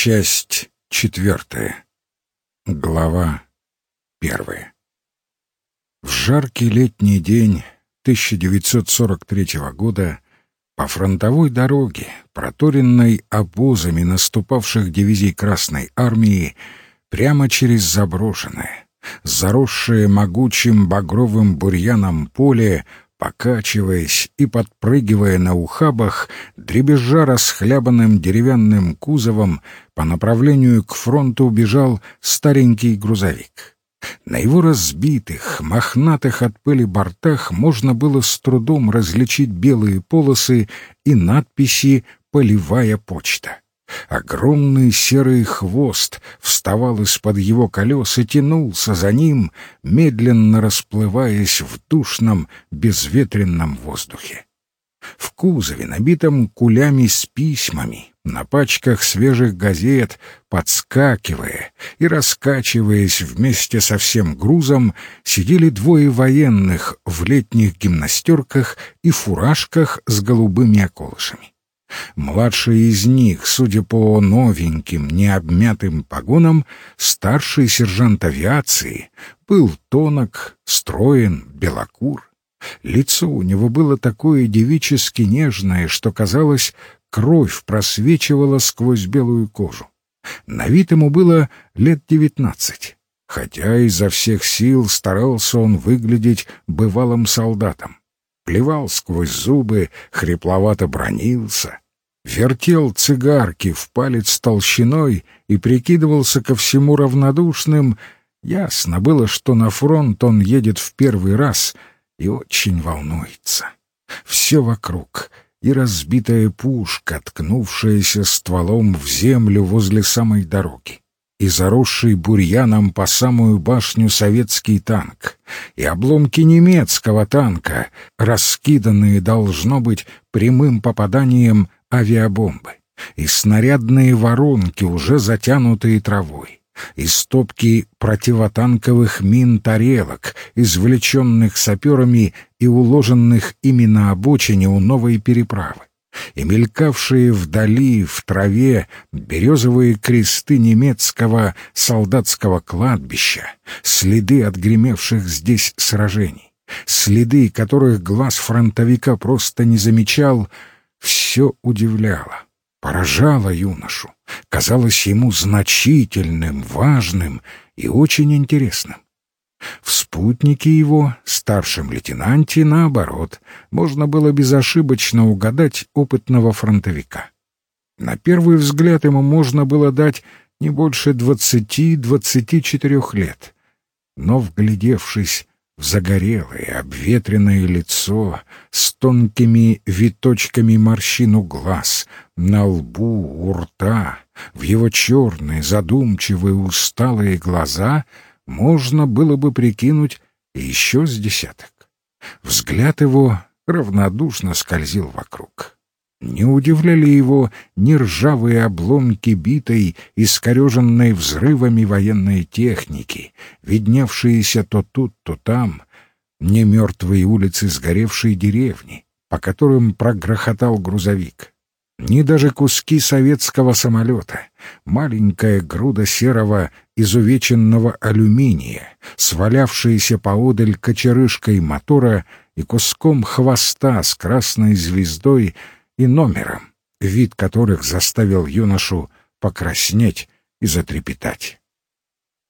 Часть четвертая. Глава первая. В жаркий летний день 1943 года по фронтовой дороге, проторенной обозами наступавших дивизий Красной Армии, прямо через заброшенное, заросшее могучим багровым бурьяном поле, покачиваясь и подпрыгивая на ухабах, дребезжа расхлябанным деревянным кузовом, по направлению к фронту убежал старенький грузовик. На его разбитых, мохнатых от пыли бортах можно было с трудом различить белые полосы и надписи «Полевая почта». Огромный серый хвост вставал из-под его колес и тянулся за ним, медленно расплываясь в душном, безветренном воздухе. В кузове, набитом кулями с письмами, на пачках свежих газет, подскакивая и раскачиваясь вместе со всем грузом, сидели двое военных в летних гимнастерках и фуражках с голубыми околышами. Младший из них, судя по новеньким, необмятым погонам, старший сержант авиации, был тонок, строен, белокур. Лицо у него было такое девически нежное, что, казалось, кровь просвечивала сквозь белую кожу. На вид ему было лет девятнадцать, хотя изо всех сил старался он выглядеть бывалым солдатом плевал сквозь зубы, хрипловато бронился, вертел цигарки в палец толщиной и прикидывался ко всему равнодушным. Ясно было, что на фронт он едет в первый раз и очень волнуется. Все вокруг — и разбитая пушка, ткнувшаяся стволом в землю возле самой дороги, и заросший бурьяном по самую башню советский танк, и обломки немецкого танка, раскиданные, должно быть, прямым попаданием авиабомбы, и снарядные воронки, уже затянутые травой, и стопки противотанковых мин-тарелок, извлеченных саперами и уложенных ими на обочине у новой переправы и мелькавшие вдали, в траве, березовые кресты немецкого солдатского кладбища, следы отгремевших здесь сражений, следы, которых глаз фронтовика просто не замечал, все удивляло, поражало юношу, казалось ему значительным, важным и очень интересным. В спутнике его, старшем лейтенанте, наоборот, можно было безошибочно угадать опытного фронтовика. На первый взгляд ему можно было дать не больше двадцати-двадцати четырех лет. Но, вглядевшись в загорелое, обветренное лицо с тонкими виточками морщин у глаз, на лбу, у рта, в его черные, задумчивые, усталые глаза — можно было бы прикинуть еще с десяток. Взгляд его равнодушно скользил вокруг. Не удивляли его ни ржавые обломки битой, искореженной взрывами военной техники, видневшиеся то тут, то там, не мертвые улицы сгоревшей деревни, по которым прогрохотал грузовик ни даже куски советского самолета, маленькая груда серого изувеченного алюминия, свалявшаяся поодаль кочерышкой мотора и куском хвоста с красной звездой и номером, вид которых заставил юношу покраснеть и затрепетать.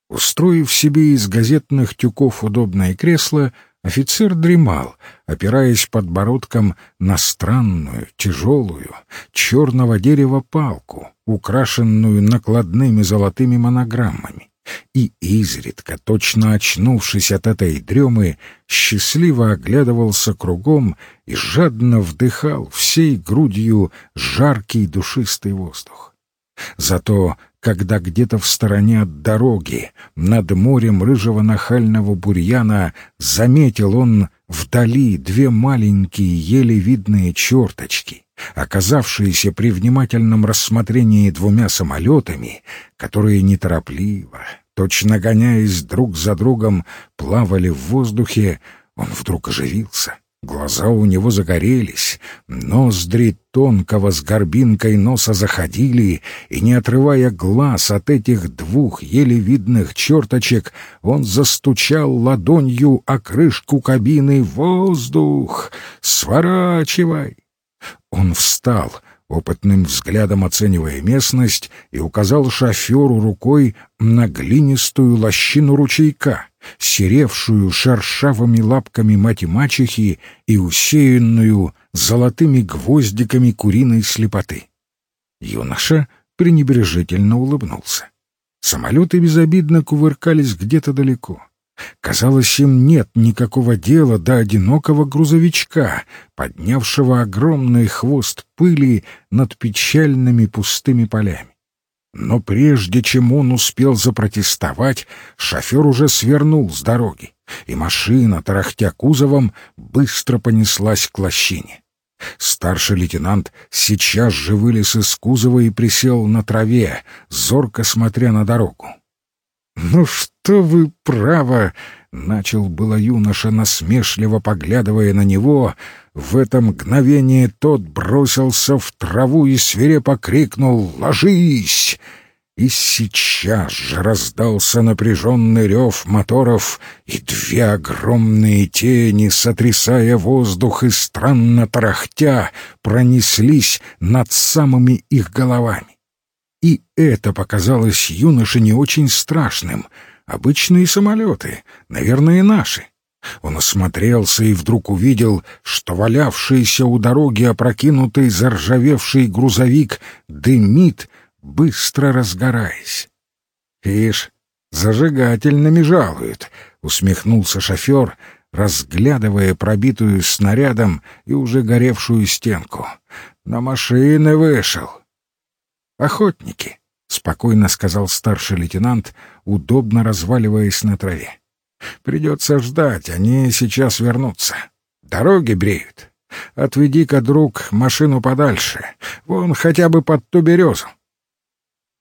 Устроив себе из газетных тюков удобное кресло, Офицер дремал, опираясь подбородком на странную, тяжелую, черного дерева палку, украшенную накладными золотыми монограммами. И изредка, точно очнувшись от этой дремы, счастливо оглядывался кругом и жадно вдыхал всей грудью жаркий душистый воздух. Зато когда где-то в стороне от дороги, над морем рыжего нахального бурьяна, заметил он вдали две маленькие, еле видные черточки, оказавшиеся при внимательном рассмотрении двумя самолетами, которые неторопливо, точно гоняясь друг за другом, плавали в воздухе, он вдруг оживился, Глаза у него загорелись, ноздри тонкого с горбинкой носа заходили, и, не отрывая глаз от этих двух еле видных черточек, он застучал ладонью о крышку кабины «Воздух! Сворачивай!» Он встал, опытным взглядом оценивая местность, и указал шоферу рукой на глинистую лощину ручейка серевшую шершавыми лапками мать-мачехи и усеянную золотыми гвоздиками куриной слепоты. Юноша пренебрежительно улыбнулся. Самолеты безобидно кувыркались где-то далеко. Казалось, им нет никакого дела до одинокого грузовичка, поднявшего огромный хвост пыли над печальными пустыми полями. Но прежде чем он успел запротестовать, шофер уже свернул с дороги, и машина, тарахтя кузовом, быстро понеслась к лощине. Старший лейтенант сейчас же вылез из кузова и присел на траве, зорко смотря на дорогу. «Ну что вы, право!» — начал было юноша, насмешливо поглядывая на него. В это мгновение тот бросился в траву и свирепо крикнул «Ложись!» И сейчас же раздался напряженный рев моторов, и две огромные тени, сотрясая воздух и странно тарахтя, пронеслись над самыми их головами. И это показалось юноше не очень страшным. Обычные самолеты, наверное, наши. Он осмотрелся и вдруг увидел, что валявшийся у дороги опрокинутый заржавевший грузовик дымит, быстро разгораясь. «Ишь, зажигательными жалуют», — усмехнулся шофер, разглядывая пробитую снарядом и уже горевшую стенку. «На машины вышел. «Охотники», — спокойно сказал старший лейтенант, удобно разваливаясь на траве. «Придется ждать, они сейчас вернутся. Дороги бреют. Отведи-ка, друг, машину подальше, вон хотя бы под ту березу».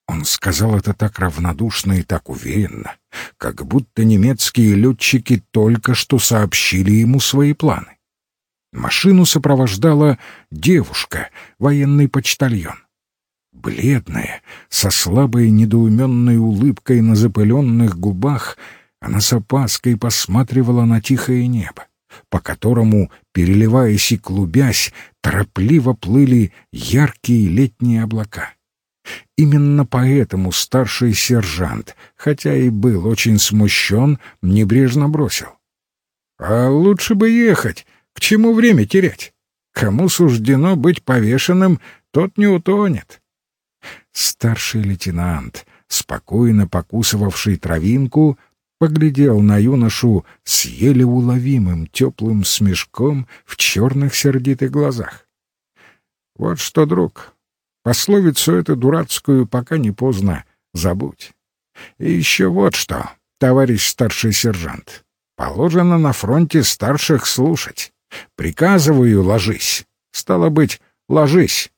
Он сказал это так равнодушно и так уверенно, как будто немецкие летчики только что сообщили ему свои планы. Машину сопровождала девушка, военный почтальон. Бледная, со слабой недоуменной улыбкой на запыленных губах, она с опаской посматривала на тихое небо, по которому, переливаясь и клубясь, торопливо плыли яркие летние облака. Именно поэтому старший сержант, хотя и был очень смущен, небрежно бросил. «А лучше бы ехать. К чему время терять? Кому суждено быть повешенным, тот не утонет. Старший лейтенант, спокойно покусывавший травинку, поглядел на юношу с еле уловимым теплым смешком в черных сердитых глазах. «Вот что, друг, пословицу эту дурацкую пока не поздно забудь. И еще вот что, товарищ старший сержант, положено на фронте старших слушать. Приказываю, ложись. Стало быть, ложись.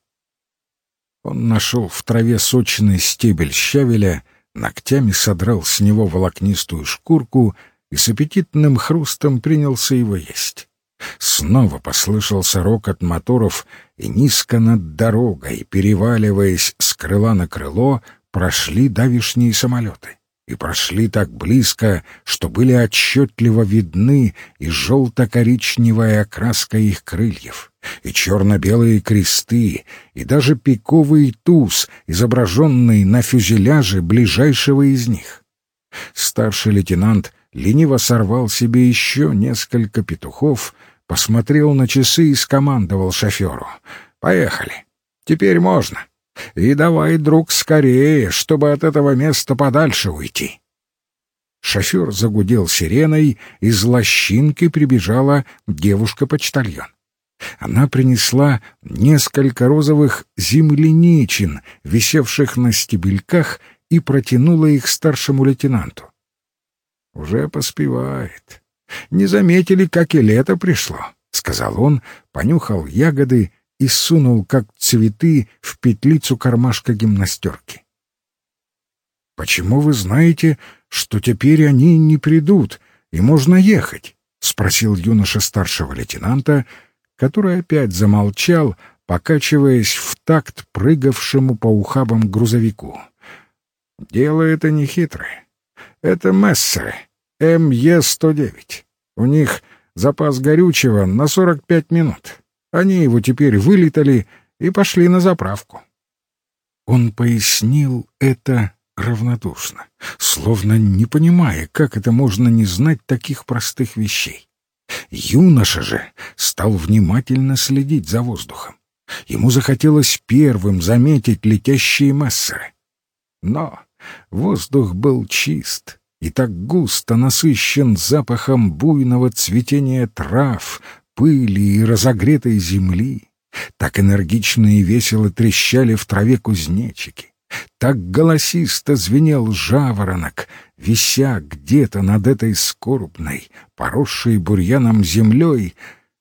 Он нашел в траве сочный стебель щавеля, ногтями содрал с него волокнистую шкурку и с аппетитным хрустом принялся его есть. Снова послышался рокот моторов, и низко над дорогой, переваливаясь с крыла на крыло, прошли давишние самолеты и прошли так близко, что были отчетливо видны и желто-коричневая окраска их крыльев, и черно-белые кресты, и даже пиковый туз, изображенный на фюзеляже ближайшего из них. Старший лейтенант лениво сорвал себе еще несколько петухов, посмотрел на часы и скомандовал шоферу. «Поехали. Теперь можно». И давай, друг, скорее, чтобы от этого места подальше уйти. Шофер загудел сиреной, из лощинки прибежала девушка-почтальон. Она принесла несколько розовых земляничин, висевших на стебельках, и протянула их старшему лейтенанту. «Уже поспевает. Не заметили, как и лето пришло», — сказал он, понюхал ягоды и сунул, как цветы, в петлицу кармашка гимнастерки. «Почему вы знаете, что теперь они не придут, и можно ехать?» — спросил юноша старшего лейтенанта, который опять замолчал, покачиваясь в такт прыгавшему по ухабам грузовику. «Дело это не хитрое. Это мессеры, МЕ-109. У них запас горючего на 45 минут. Они его теперь вылетали и пошли на заправку». Он пояснил это равнодушно, словно не понимая, как это можно не знать таких простых вещей. Юноша же стал внимательно следить за воздухом. Ему захотелось первым заметить летящие мессеры. Но воздух был чист и так густо насыщен запахом буйного цветения трав, пыли и разогретой земли, так энергично и весело трещали в траве кузнечики, так голосисто звенел жаворонок, вися где-то над этой скорбной, поросшей бурьяном землей,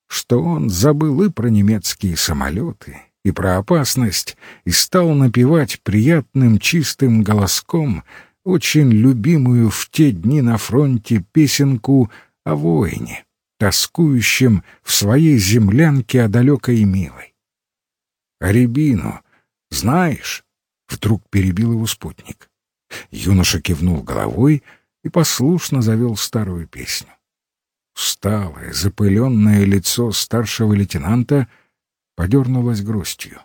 что он забыл и про немецкие самолеты, и про опасность, и стал напевать приятным чистым голоском очень любимую в те дни на фронте песенку о воине, тоскующем в своей землянке о далекой милой. «А рябину знаешь?» — вдруг перебил его спутник. Юноша кивнул головой и послушно завел старую песню. Усталое, запыленное лицо старшего лейтенанта подернулось грустью.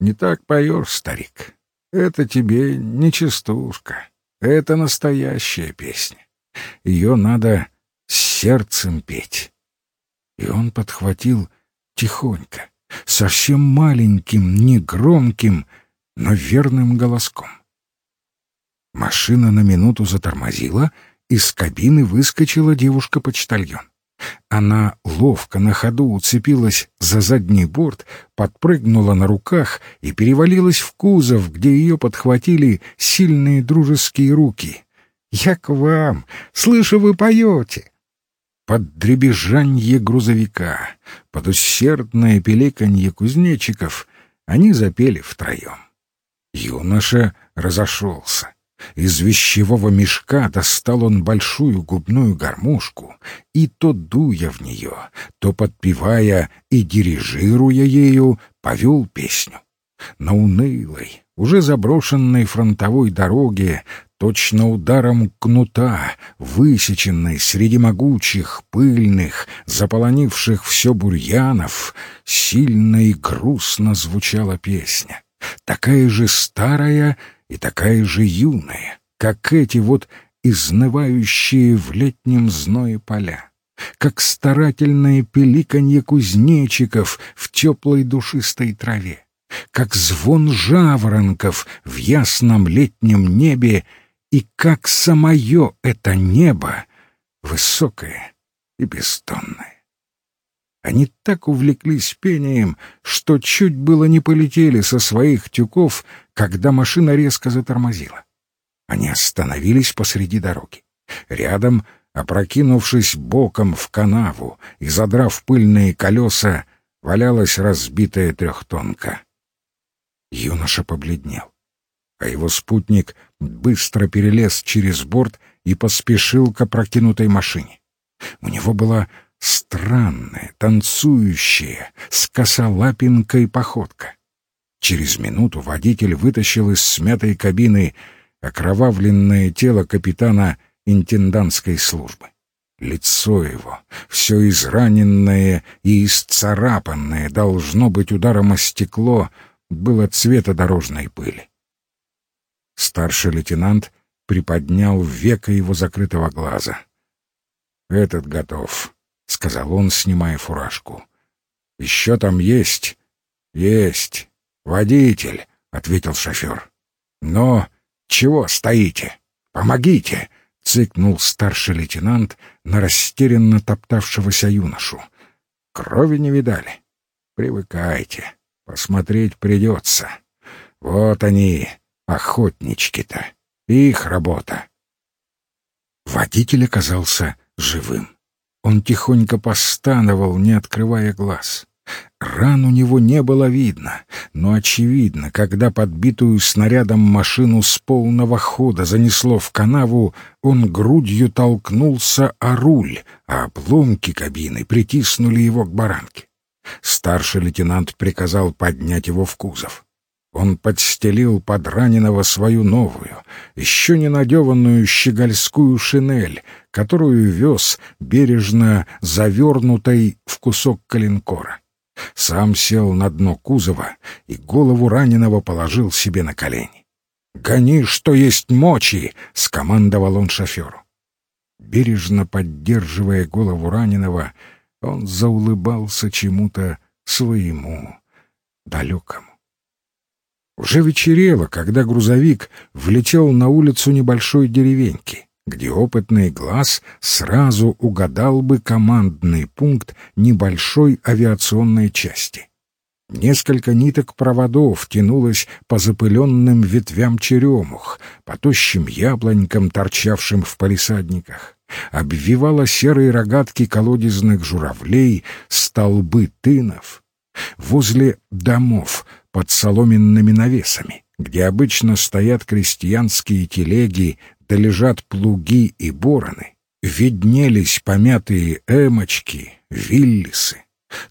«Не так поешь, старик. Это тебе не частушка. Это настоящая песня. Ее надо сердцем петь». И он подхватил тихонько, совсем маленьким, негромким, но верным голоском. Машина на минуту затормозила — из кабины выскочила девушка-почтальон. Она ловко на ходу уцепилась за задний борт, подпрыгнула на руках и перевалилась в кузов, где ее подхватили сильные дружеские руки. «Я к вам! Слышу, вы поете!» Под дребезжанье грузовика, под усердное пеликанье кузнечиков они запели втроем. Юноша разошелся. Из вещевого мешка достал он большую губную гармошку и то дуя в нее, то подпевая и дирижируя ею, повел песню. На унылой, уже заброшенной фронтовой дороге, точно ударом кнута, высеченной среди могучих, пыльных, заполонивших все бурьянов, сильно и грустно звучала песня. Такая же старая и такая же юная, как эти вот изнывающие в летнем зное поля, как старательное пеликанье кузнечиков в теплой душистой траве, как звон жаворонков в ясном летнем небе и как самое это небо высокое и бестонное. Они так увлеклись пением, что чуть было не полетели со своих тюков, когда машина резко затормозила. Они остановились посреди дороги. Рядом, опрокинувшись боком в канаву и задрав пыльные колеса, валялась разбитая трехтонка. Юноша побледнел, а его спутник быстро перелез через борт и поспешил к опрокинутой машине. У него была странная, танцующая, с косолапинкой походка. Через минуту водитель вытащил из смятой кабины окровавленное тело капитана интендантской службы. Лицо его, все израненное и исцарапанное, должно быть ударом о стекло, было цвета дорожной пыли. Старший лейтенант приподнял веко его закрытого глаза. «Этот готов», — сказал он, снимая фуражку. «Еще там есть?» «Есть. Водитель», — ответил шофер. «Но чего стоите? Помогите!» — цыкнул старший лейтенант на растерянно топтавшегося юношу. «Крови не видали? Привыкайте. Посмотреть придется. Вот они, охотнички-то. Их работа». Водитель оказался живым. Он тихонько постановал, не открывая глаз. Ран у него не было видно, но очевидно, когда подбитую снарядом машину с полного хода занесло в канаву, он грудью толкнулся о руль, а обломки кабины притиснули его к баранке. Старший лейтенант приказал поднять его в кузов. Он подстелил под раненого свою новую, еще не надеванную щегольскую шинель, которую вез бережно завернутой в кусок калинкора. Сам сел на дно кузова и голову раненого положил себе на колени. «Гони, что есть мочи!» — скомандовал он шоферу. Бережно поддерживая голову раненого, он заулыбался чему-то своему, далекому. Уже вечерело, когда грузовик влетел на улицу небольшой деревеньки, где опытный глаз сразу угадал бы командный пункт небольшой авиационной части. Несколько ниток проводов тянулось по запыленным ветвям черемух, по тощим яблонькам, торчавшим в палисадниках. Обвивала серые рогатки колодезных журавлей, столбы тынов. Возле домов — под соломенными навесами, где обычно стоят крестьянские телеги, да лежат плуги и бороны, виднелись помятые эмочки, виллисы.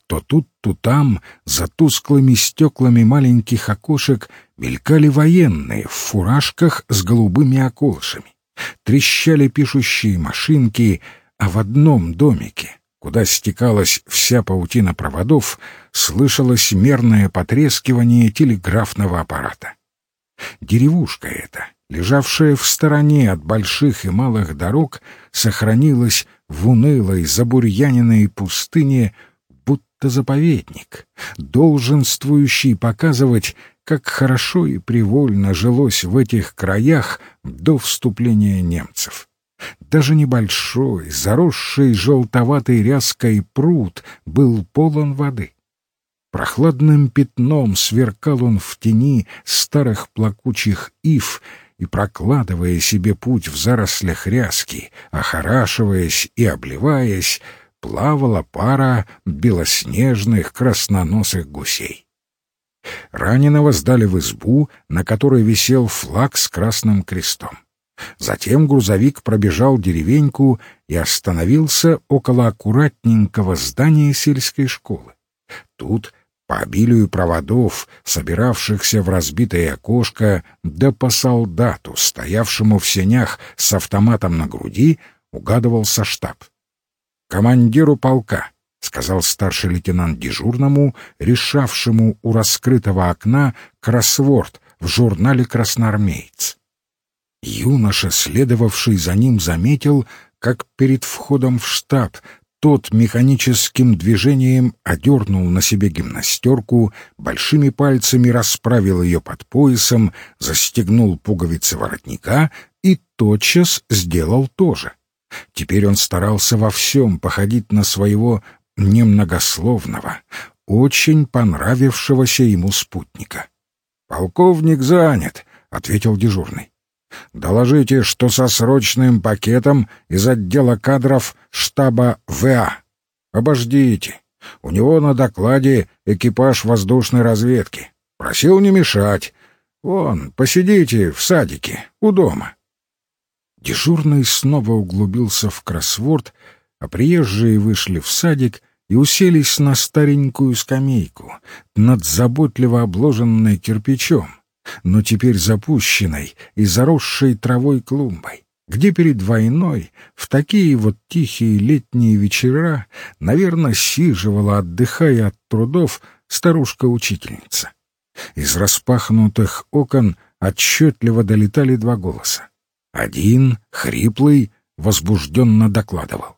То тут, то там, за тусклыми стеклами маленьких окошек, мелькали военные в фуражках с голубыми околышами. Трещали пишущие машинки, а в одном домике куда стекалась вся паутина проводов, слышалось мерное потрескивание телеграфного аппарата. Деревушка эта, лежавшая в стороне от больших и малых дорог, сохранилась в унылой, забурьяненной пустыне, будто заповедник, долженствующий показывать, как хорошо и привольно жилось в этих краях до вступления немцев. Даже небольшой, заросший желтоватой ряской пруд был полон воды. Прохладным пятном сверкал он в тени старых плакучих ив и, прокладывая себе путь в зарослях ряски, охорашиваясь и обливаясь, плавала пара белоснежных красноносых гусей. Раненого сдали в избу, на которой висел флаг с красным крестом. Затем грузовик пробежал деревеньку и остановился около аккуратненького здания сельской школы. Тут, по обилию проводов, собиравшихся в разбитое окошко, да по солдату, стоявшему в сенях с автоматом на груди, угадывался штаб. «Командиру полка», — сказал старший лейтенант дежурному, решавшему у раскрытого окна кроссворд в журнале «Красноармеец». Юноша, следовавший за ним, заметил, как перед входом в штаб тот механическим движением одернул на себе гимнастерку, большими пальцами расправил ее под поясом, застегнул пуговицы воротника и тотчас сделал то же. Теперь он старался во всем походить на своего немногословного, очень понравившегося ему спутника. «Полковник занят», — ответил дежурный. Доложите, что со срочным пакетом из отдела кадров штаба ВА. Обождите. У него на докладе экипаж воздушной разведки. Просил не мешать. Вон, посидите в садике, у дома. Дежурный снова углубился в кроссворд, а приезжие вышли в садик и уселись на старенькую скамейку, над заботливо обложенной кирпичом, но теперь запущенной и заросшей травой клумбой, где перед войной в такие вот тихие летние вечера, наверное, сиживала, отдыхая от трудов, старушка-учительница. Из распахнутых окон отчетливо долетали два голоса. Один, хриплый, возбужденно докладывал.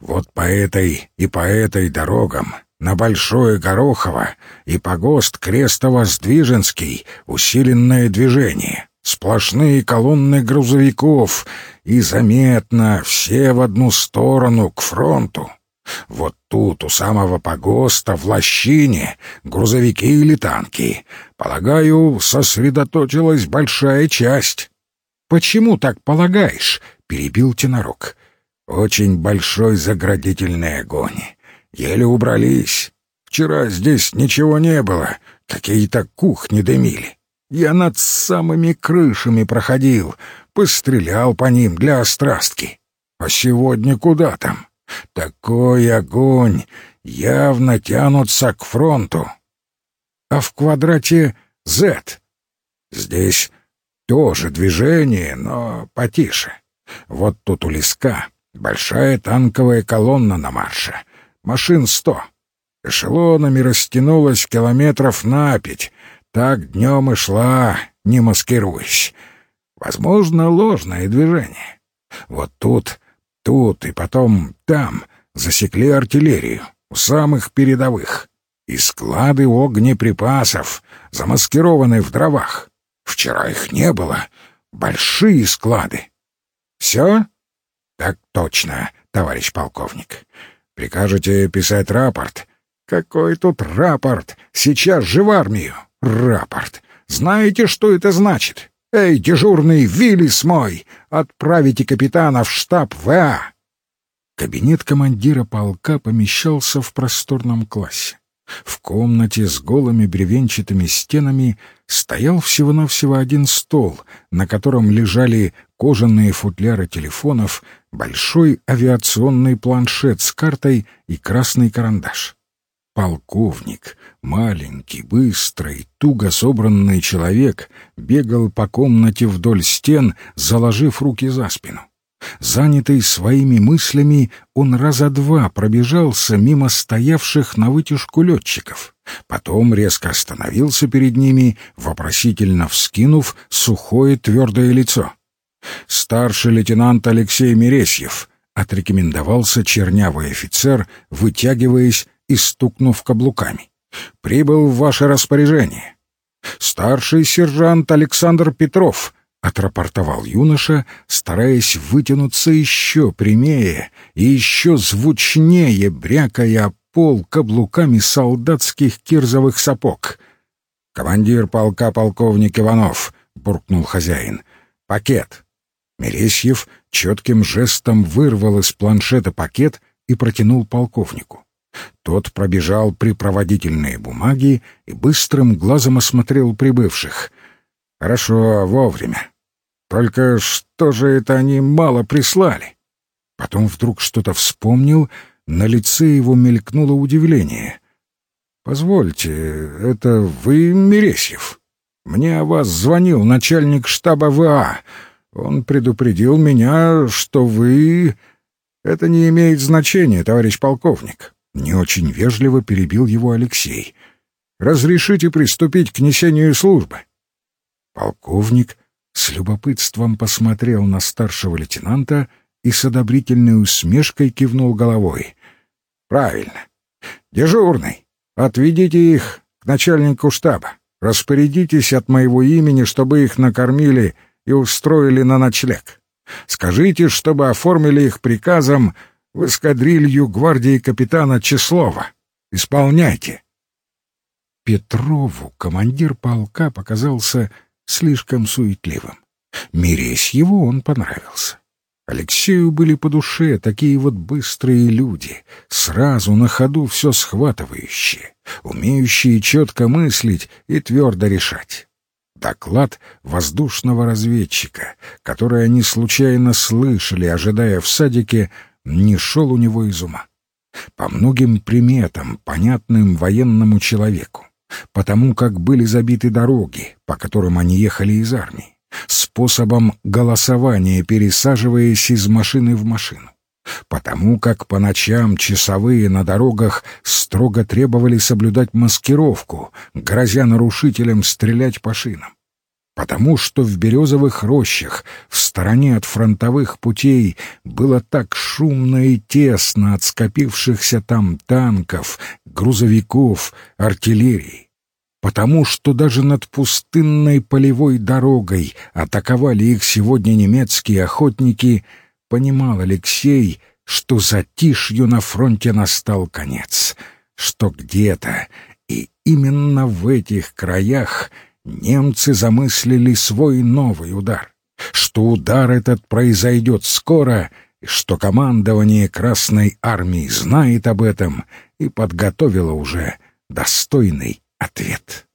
«Вот по этой и по этой дорогам на Большое Горохово и погост Крестово-Сдвиженский усиленное движение, сплошные колонны грузовиков и заметно все в одну сторону, к фронту. Вот тут, у самого погоста, в лощине, грузовики или танки. Полагаю, сосредоточилась большая часть. — Почему так полагаешь? — перебил тенорок. — Очень большой заградительный огонь. Еле убрались. Вчера здесь ничего не было, какие-то кухни дымили. Я над самыми крышами проходил, пострелял по ним для острастки. А сегодня куда там? Такой огонь! Явно тянутся к фронту. А в квадрате Z. Здесь тоже движение, но потише. Вот тут у леска большая танковая колонна на марше. Машин сто. Эшелонами растянулась километров на пять. Так днем и шла, не маскируясь. Возможно, ложное движение. Вот тут, тут и потом там засекли артиллерию у самых передовых. И склады огнеприпасов, замаскированы в дровах. Вчера их не было. Большие склады. Все? Так точно, товарищ полковник. Прикажете писать рапорт? Какой тут рапорт? Сейчас же в армию. Рапорт. Знаете, что это значит? Эй, дежурный Виллис мой, отправите капитана в штаб ВА. Кабинет командира полка помещался в просторном классе. В комнате с голыми бревенчатыми стенами стоял всего-навсего один стол, на котором лежали кожаные футляры телефонов, большой авиационный планшет с картой и красный карандаш. Полковник, маленький, быстрый, туго собранный человек, бегал по комнате вдоль стен, заложив руки за спину. Занятый своими мыслями, он раза два пробежался мимо стоявших на вытяжку летчиков. Потом резко остановился перед ними, вопросительно вскинув сухое твердое лицо. «Старший лейтенант Алексей Мересьев», — отрекомендовался чернявый офицер, вытягиваясь и стукнув каблуками. «Прибыл в ваше распоряжение». «Старший сержант Александр Петров», — отрапортовал юноша, стараясь вытянуться еще прямее и еще звучнее, брякая пол каблуками солдатских кирзовых сапог. «Командир полка полковник Иванов», — буркнул хозяин. «Пакет». Мересьев четким жестом вырвал из планшета пакет и протянул полковнику. Тот пробежал припроводительные бумаги и быстрым глазом осмотрел прибывших. Хорошо, вовремя. Только что же это они мало прислали? Потом вдруг что-то вспомнил, на лице его мелькнуло удивление. «Позвольте, это вы Мересьев? Мне о вас звонил начальник штаба ВА. Он предупредил меня, что вы...» «Это не имеет значения, товарищ полковник». Не очень вежливо перебил его Алексей. «Разрешите приступить к несению службы?» Полковник с любопытством посмотрел на старшего лейтенанта и с одобрительной усмешкой кивнул головой. «Правильно. Дежурный, отведите их к начальнику штаба. Распорядитесь от моего имени, чтобы их накормили и устроили на ночлег. Скажите, чтобы оформили их приказом в эскадрилью гвардии капитана Числова. Исполняйте». Петрову командир полка показался слишком суетливым. Миресь его он понравился. Алексею были по душе такие вот быстрые люди, сразу на ходу все схватывающие, умеющие четко мыслить и твердо решать. Доклад воздушного разведчика, который они случайно слышали, ожидая в садике, не шел у него из ума. По многим приметам, понятным военному человеку, потому как были забиты дороги, по которым они ехали из армии, способом голосования, пересаживаясь из машины в машину, потому как по ночам часовые на дорогах строго требовали соблюдать маскировку, грозя нарушителям стрелять по шинам, потому что в березовых рощах, в стороне от фронтовых путей, было так шумно и тесно от скопившихся там танков, грузовиков, артиллерии, потому что даже над пустынной полевой дорогой атаковали их сегодня немецкие охотники, понимал Алексей, что затишью на фронте настал конец, что где-то и именно в этих краях — немцы замыслили свой новый удар, что удар этот произойдет скоро и что командование Красной Армии знает об этом и подготовило уже достойный ответ.